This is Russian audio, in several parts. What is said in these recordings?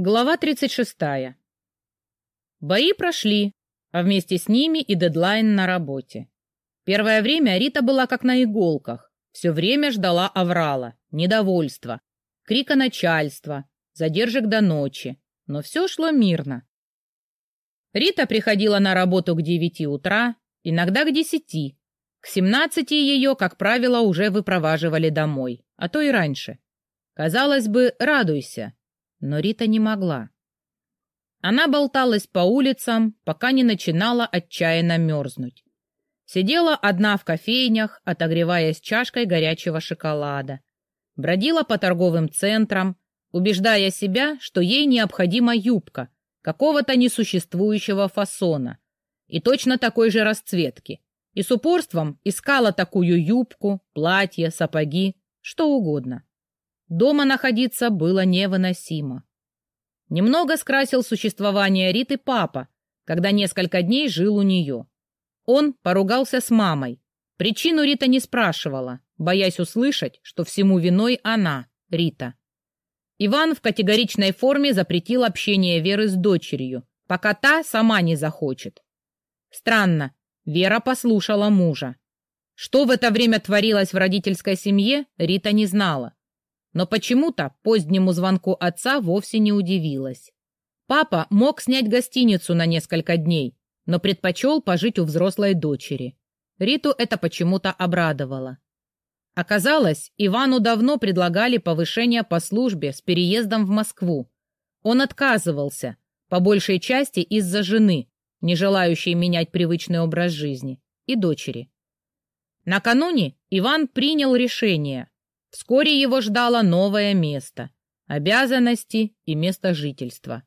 Глава 36. Бои прошли, а вместе с ними и дедлайн на работе. Первое время Рита была как на иголках, все время ждала аврала, недовольства, крика начальства, задержек до ночи, но все шло мирно. Рита приходила на работу к девяти утра, иногда к десяти. К семнадцати ее, как правило, уже выпроваживали домой, а то и раньше. Казалось бы, радуйся, но Рита не могла. Она болталась по улицам, пока не начинала отчаянно мерзнуть. Сидела одна в кофейнях, отогреваясь чашкой горячего шоколада. Бродила по торговым центрам, убеждая себя, что ей необходима юбка какого-то несуществующего фасона и точно такой же расцветки, и с упорством искала такую юбку, платье, сапоги, что угодно. Дома находиться было невыносимо. Немного скрасил существование Риты папа, когда несколько дней жил у нее. Он поругался с мамой. Причину Рита не спрашивала, боясь услышать, что всему виной она, Рита. Иван в категоричной форме запретил общение Веры с дочерью, пока та сама не захочет. Странно, Вера послушала мужа. Что в это время творилось в родительской семье, Рита не знала но почему-то позднему звонку отца вовсе не удивилась. Папа мог снять гостиницу на несколько дней, но предпочел пожить у взрослой дочери. Риту это почему-то обрадовало. Оказалось, Ивану давно предлагали повышение по службе с переездом в Москву. Он отказывался, по большей части из-за жены, не желающей менять привычный образ жизни, и дочери. Накануне Иван принял решение Вскоре его ждало новое место, обязанности и место жительства.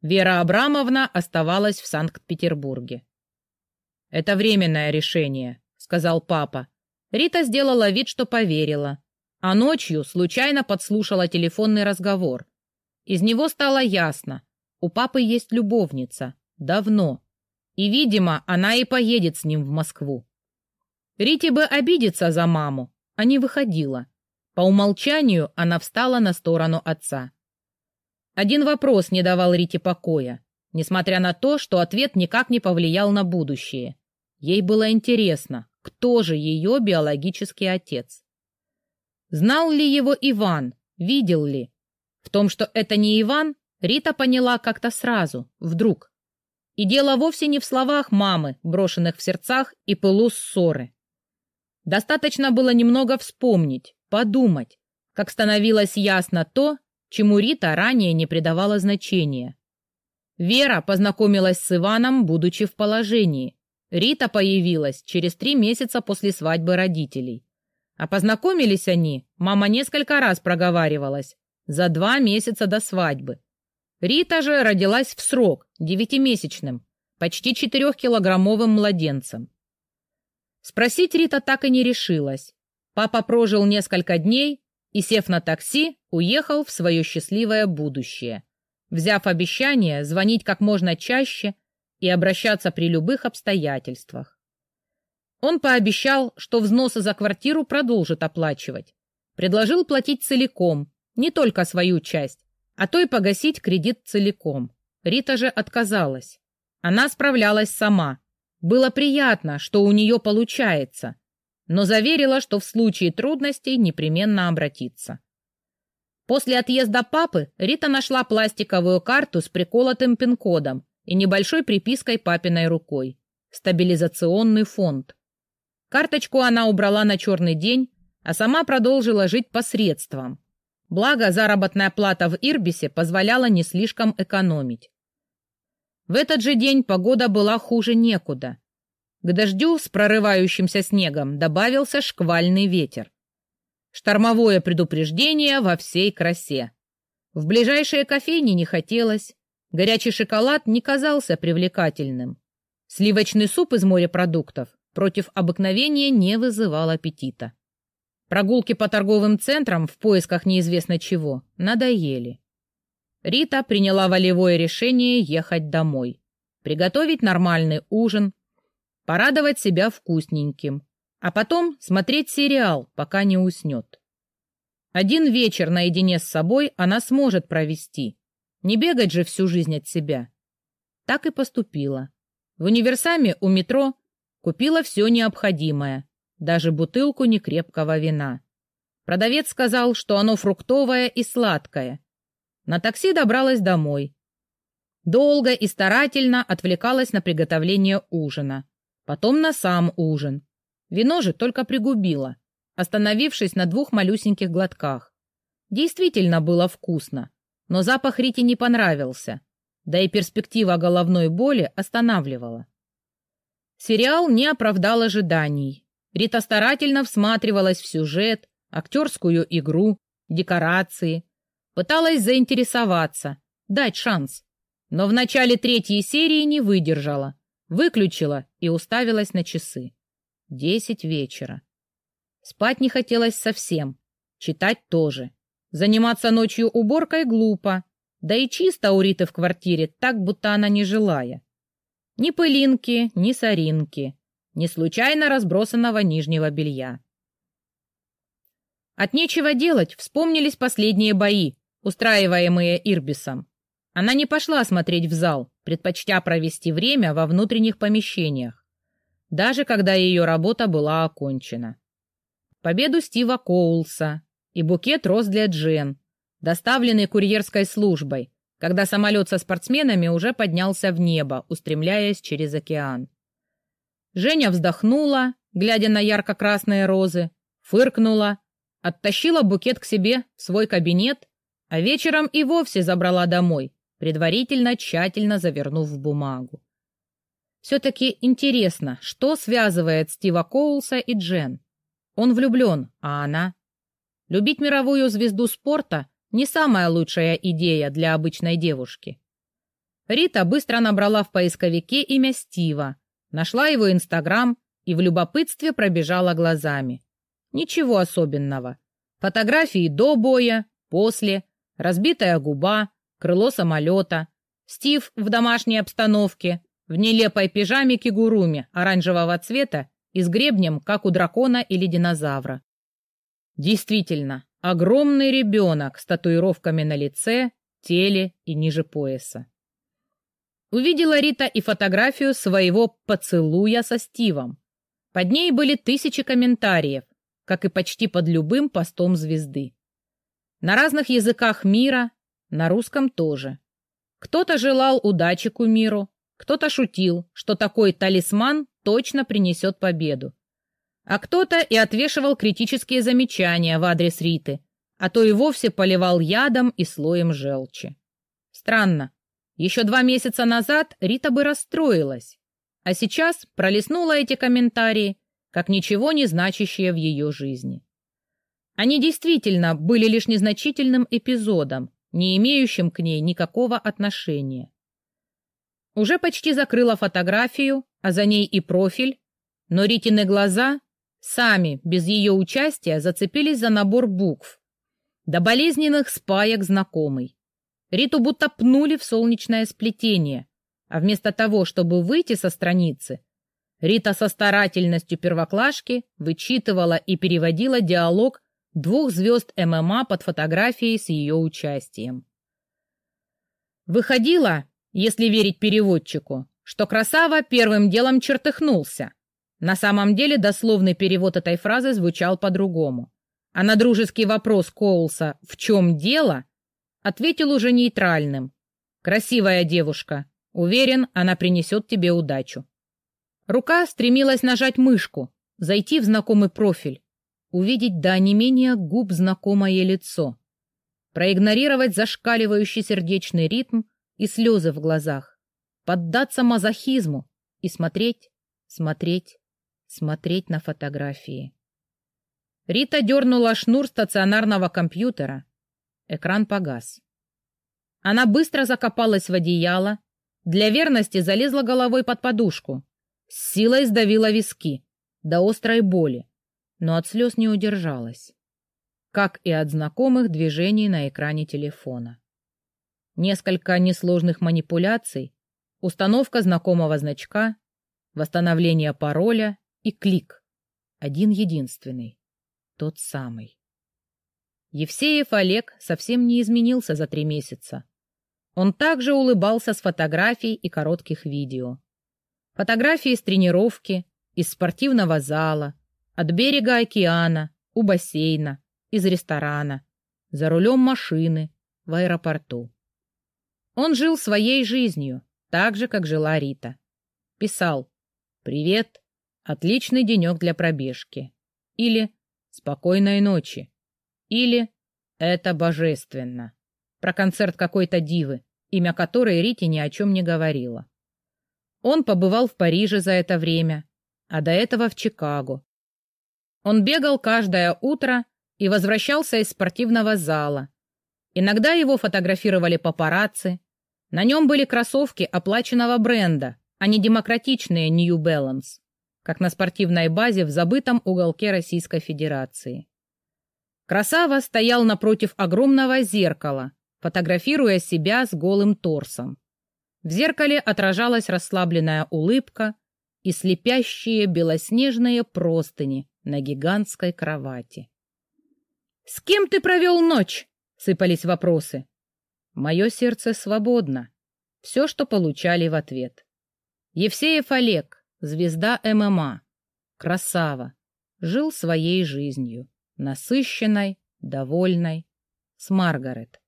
Вера Абрамовна оставалась в Санкт-Петербурге. «Это временное решение», — сказал папа. Рита сделала вид, что поверила, а ночью случайно подслушала телефонный разговор. Из него стало ясно, у папы есть любовница, давно, и, видимо, она и поедет с ним в Москву. Рите бы обидеться за маму, а не выходила. По умолчанию она встала на сторону отца. Один вопрос не давал Рите покоя, несмотря на то, что ответ никак не повлиял на будущее. Ей было интересно, кто же ее биологический отец. Знал ли его Иван, видел ли? В том, что это не Иван, Рита поняла как-то сразу, вдруг. И дело вовсе не в словах мамы, брошенных в сердцах и пылу ссоры. Достаточно было немного вспомнить, подумать, как становилось ясно то, чему Рита ранее не придавала значения. Вера познакомилась с Иваном, будучи в положении. Рита появилась через три месяца после свадьбы родителей. А познакомились они, мама несколько раз проговаривалась, за два месяца до свадьбы. Рита же родилась в срок, девятимесячным, почти четырехкилограммовым младенцем. Спросить Рита так и не решилась. Папа прожил несколько дней и, сев на такси, уехал в свое счастливое будущее, взяв обещание звонить как можно чаще и обращаться при любых обстоятельствах. Он пообещал, что взносы за квартиру продолжит оплачивать. Предложил платить целиком, не только свою часть, а то и погасить кредит целиком. Рита же отказалась. Она справлялась сама. Было приятно, что у нее получается, но заверила, что в случае трудностей непременно обратится. После отъезда папы Рита нашла пластиковую карту с приколотым пин-кодом и небольшой припиской папиной рукой. Стабилизационный фонд. Карточку она убрала на черный день, а сама продолжила жить посредством. Благо, заработная плата в Ирбисе позволяла не слишком экономить. В этот же день погода была хуже некуда. К дождю с прорывающимся снегом добавился шквальный ветер. Штормовое предупреждение во всей красе. В ближайшие кофейни не хотелось. Горячий шоколад не казался привлекательным. Сливочный суп из морепродуктов против обыкновения не вызывал аппетита. Прогулки по торговым центрам в поисках неизвестно чего надоели. Рита приняла волевое решение ехать домой. Приготовить нормальный ужин, порадовать себя вкусненьким, а потом смотреть сериал, пока не уснет. Один вечер наедине с собой она сможет провести, Не бегать же всю жизнь от себя. Так и поступила. В универсаме у метро купила все необходимое, даже бутылку некрепкого вина. Продавец сказал, что оно фруктовое и сладкое. На такси добралась домой. Долго и старательно отвлекалась на приготовление ужина. Потом на сам ужин. Вино же только пригубила, остановившись на двух малюсеньких глотках. Действительно было вкусно, но запах Рите не понравился, да и перспектива головной боли останавливала. Сериал не оправдал ожиданий. Рита старательно всматривалась в сюжет, актерскую игру, декорации. Пыталась заинтересоваться, дать шанс. Но в начале третьей серии не выдержала, выключила и уставилась на часы. Десять вечера. Спать не хотелось совсем, читать тоже. Заниматься ночью уборкой глупо, да и чисто у Риты в квартире, так будто она не жилая. Ни пылинки, ни соринки, ни случайно разбросанного нижнего белья. От нечего делать вспомнились последние бои, устраиваемые Ирбисом. Она не пошла смотреть в зал, предпочтя провести время во внутренних помещениях, даже когда ее работа была окончена. Победу Стива Коулса и букет роз для Джен, доставленный курьерской службой, когда самолет со спортсменами уже поднялся в небо, устремляясь через океан. Женя вздохнула, глядя на ярко-красные розы, фыркнула оттащила букет к себе в свой кабинет, а вечером и вовсе забрала домой, предварительно тщательно завернув в бумагу. Все-таки интересно, что связывает Стива Коулса и Джен? Он влюблен, а она? Любить мировую звезду спорта не самая лучшая идея для обычной девушки. Рита быстро набрала в поисковике имя Стива, нашла его Инстаграм и в любопытстве пробежала глазами. Ничего особенного. Фотографии до боя, после, разбитая губа, крыло самолета, Стив в домашней обстановке, в нелепой пижаме кигуруми оранжевого цвета и с гребнем, как у дракона или динозавра. Действительно, огромный ребенок с татуировками на лице, теле и ниже пояса. Увидела Рита и фотографию своего поцелуя со Стивом. Под ней были тысячи комментариев, как и почти под любым постом звезды. На разных языках мира, на русском тоже. Кто-то желал удачи кумиру, кто-то шутил, что такой талисман точно принесет победу. А кто-то и отвешивал критические замечания в адрес Риты, а то и вовсе поливал ядом и слоем желчи. Странно. Еще два месяца назад Рита бы расстроилась, а сейчас пролистнула эти комментарии как ничего не значащее в ее жизни. Они действительно были лишь незначительным эпизодом, не имеющим к ней никакого отношения. Уже почти закрыла фотографию, а за ней и профиль, но Ритины глаза сами, без ее участия, зацепились за набор букв. До болезненных спаек знакомый. Риту будто пнули в солнечное сплетение, а вместо того, чтобы выйти со страницы, Рита со старательностью первоклашки вычитывала и переводила диалог двух звезд ММА под фотографией с ее участием. Выходило, если верить переводчику, что Красава первым делом чертыхнулся. На самом деле дословный перевод этой фразы звучал по-другому. А на дружеский вопрос Коулса «В чем дело?» ответил уже нейтральным. «Красивая девушка. Уверен, она принесет тебе удачу». Рука стремилась нажать мышку, зайти в знакомый профиль, увидеть до онемения губ знакомое лицо, проигнорировать зашкаливающий сердечный ритм и слезы в глазах, поддаться мазохизму и смотреть, смотреть, смотреть на фотографии. Рита дернула шнур стационарного компьютера. Экран погас. Она быстро закопалась в одеяло, для верности залезла головой под подушку, с силой сдавила виски, до острой боли, но от слез не удержалась. Как и от знакомых движений на экране телефона. Несколько несложных манипуляций, установка знакомого значка, восстановление пароля и клик. Один единственный. Тот самый. Евсеев Олег совсем не изменился за три месяца. Он также улыбался с фотографий и коротких видео. Фотографии с тренировки, из спортивного зала, от берега океана, у бассейна, из ресторана, за рулем машины, в аэропорту. Он жил своей жизнью, так же, как жила Рита. Писал «Привет, отличный денек для пробежки». Или «Спокойной ночи». Или «Это божественно». Про концерт какой-то дивы, имя которой Рите ни о чем не говорила. Он побывал в Париже за это время, а до этого в Чикаго. Он бегал каждое утро и возвращался из спортивного зала. Иногда его фотографировали папарацци. На нем были кроссовки оплаченного бренда, а не демократичные New Balance, как на спортивной базе в забытом уголке Российской Федерации. Красава стоял напротив огромного зеркала, фотографируя себя с голым торсом. В зеркале отражалась расслабленная улыбка и слепящие белоснежные простыни на гигантской кровати. «С кем ты провел ночь?» — сыпались вопросы. Мое сердце свободно. Все, что получали в ответ. Евсеев Олег, звезда ММА, красава, жил своей жизнью, насыщенной, довольной, с Маргарет.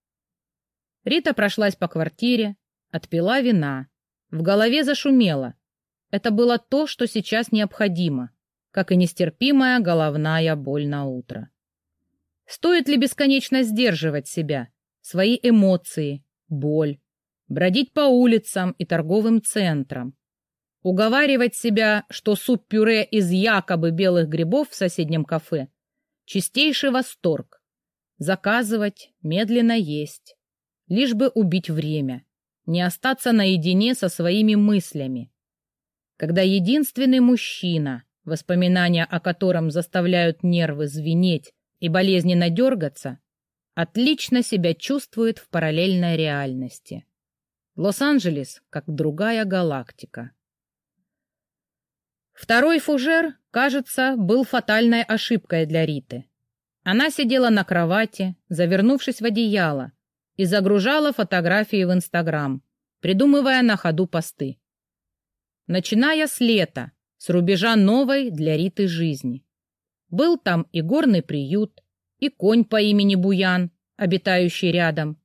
Рита прошлась по квартире, отпила вина. В голове зашумело. Это было то, что сейчас необходимо, как и нестерпимая головная боль на утро. Стоит ли бесконечно сдерживать себя, свои эмоции, боль, бродить по улицам и торговым центрам, уговаривать себя, что суп-пюре из якобы белых грибов в соседнем кафе — чистейший восторг, заказывать, медленно есть, лишь бы убить время, не остаться наедине со своими мыслями. Когда единственный мужчина, воспоминания о котором заставляют нервы звенеть и болезненно дергаться, отлично себя чувствует в параллельной реальности. Лос-Анджелес как другая галактика. Второй фужер, кажется, был фатальной ошибкой для Риты. Она сидела на кровати, завернувшись в одеяло, и загружала фотографии в Инстаграм, придумывая на ходу посты. Начиная с лета, с рубежа новой для Риты жизни. Был там и горный приют, и конь по имени Буян, обитающий рядом,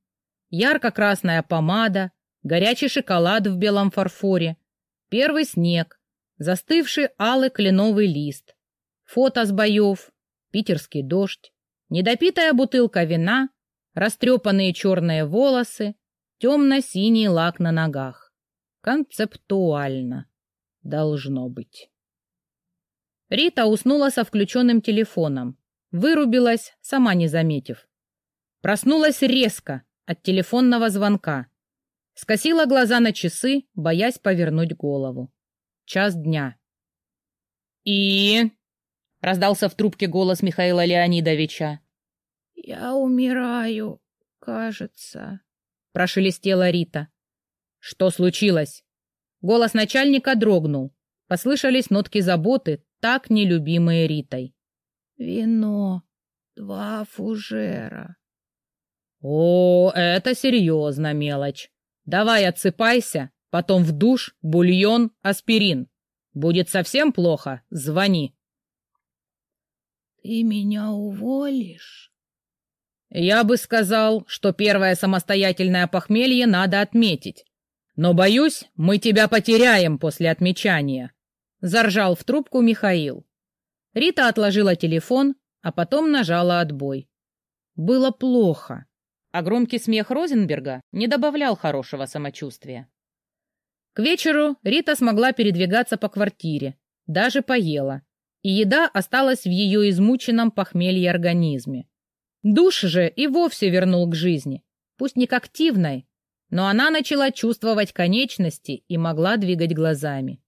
ярко-красная помада, горячий шоколад в белом фарфоре, первый снег, застывший алый кленовый лист, фото с боев, питерский дождь, недопитая бутылка вина растрепанные черные волосы, темно-синий лак на ногах. Концептуально. Должно быть. Рита уснула со включенным телефоном. Вырубилась, сама не заметив. Проснулась резко от телефонного звонка. Скосила глаза на часы, боясь повернуть голову. Час дня. «И...» — раздался в трубке голос Михаила Леонидовича. «Я умираю, кажется», — прошелестела Рита. «Что случилось?» Голос начальника дрогнул. Послышались нотки заботы, так нелюбимые Ритой. «Вино. Два фужера». «О, это серьезно, мелочь. Давай отсыпайся, потом в душ, бульон, аспирин. Будет совсем плохо, звони». «Ты меня уволишь?» Я бы сказал, что первое самостоятельное похмелье надо отметить. Но, боюсь, мы тебя потеряем после отмечания. Заржал в трубку Михаил. Рита отложила телефон, а потом нажала отбой. Было плохо, а громкий смех Розенберга не добавлял хорошего самочувствия. К вечеру Рита смогла передвигаться по квартире, даже поела, и еда осталась в ее измученном похмелье организме. Душ же и вовсе вернул к жизни, пусть не к активной, но она начала чувствовать конечности и могла двигать глазами.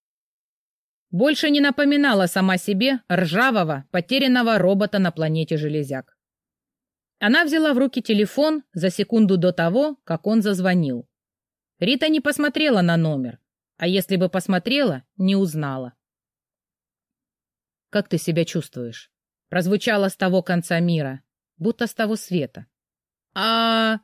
Больше не напоминала сама себе ржавого, потерянного робота на планете Железяк. Она взяла в руки телефон за секунду до того, как он зазвонил. Рита не посмотрела на номер, а если бы посмотрела, не узнала. «Как ты себя чувствуешь?» Прозвучало с того конца мира, будто с того света. «А...»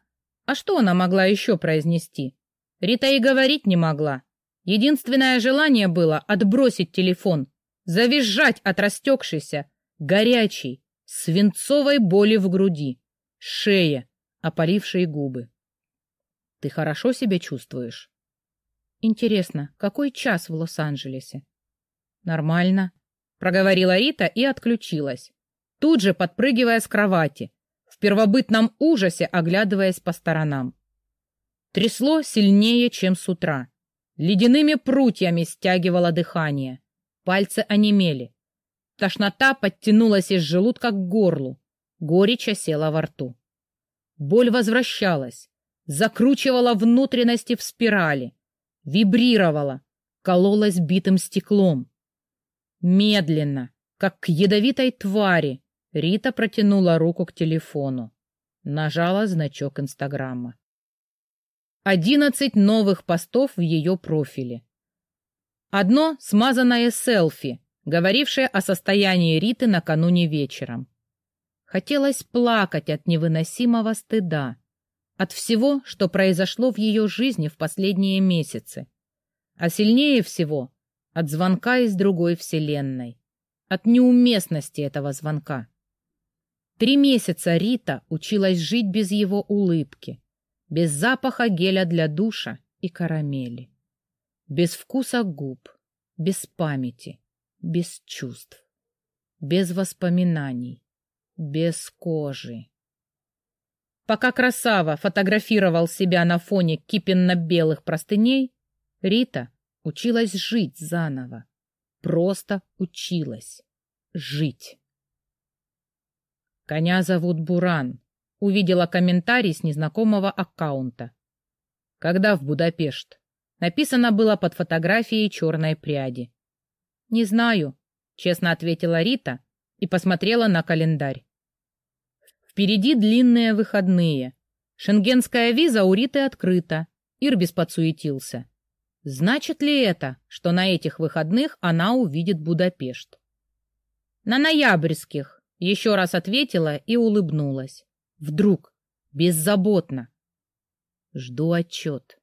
А что она могла еще произнести? Рита и говорить не могла. Единственное желание было отбросить телефон, завизжать от растекшейся, горячей, свинцовой боли в груди, шее, опалившей губы. Ты хорошо себя чувствуешь? Интересно, какой час в Лос-Анджелесе? Нормально, проговорила Рита и отключилась, тут же подпрыгивая с кровати, первобытном ужасе оглядываясь по сторонам. Трясло сильнее, чем с утра. Ледяными прутьями стягивало дыхание. Пальцы онемели. Тошнота подтянулась из желудка к горлу. Горечь осела во рту. Боль возвращалась, закручивала внутренности в спирали, вибрировала, кололась битым стеклом. Медленно, как к ядовитой твари, Рита протянула руку к телефону. Нажала значок Инстаграма. Одиннадцать новых постов в ее профиле. Одно смазанное селфи, говорившее о состоянии Риты накануне вечером. Хотелось плакать от невыносимого стыда, от всего, что произошло в ее жизни в последние месяцы. А сильнее всего от звонка из другой вселенной, от неуместности этого звонка. Три месяца Рита училась жить без его улыбки, без запаха геля для душа и карамели, без вкуса губ, без памяти, без чувств, без воспоминаний, без кожи. Пока Красава фотографировал себя на фоне кипенно-белых простыней, Рита училась жить заново. Просто училась жить. Коня зовут Буран, увидела комментарий с незнакомого аккаунта. Когда в Будапешт? Написано было под фотографией черной пряди. «Не знаю», — честно ответила Рита и посмотрела на календарь. Впереди длинные выходные. Шенгенская виза у Риты открыта. Ирбис подсуетился. Значит ли это, что на этих выходных она увидит Будапешт? На ноябрьских, еще раз ответила и улыбнулась. Вдруг, беззаботно. Жду отчет.